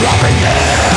Robin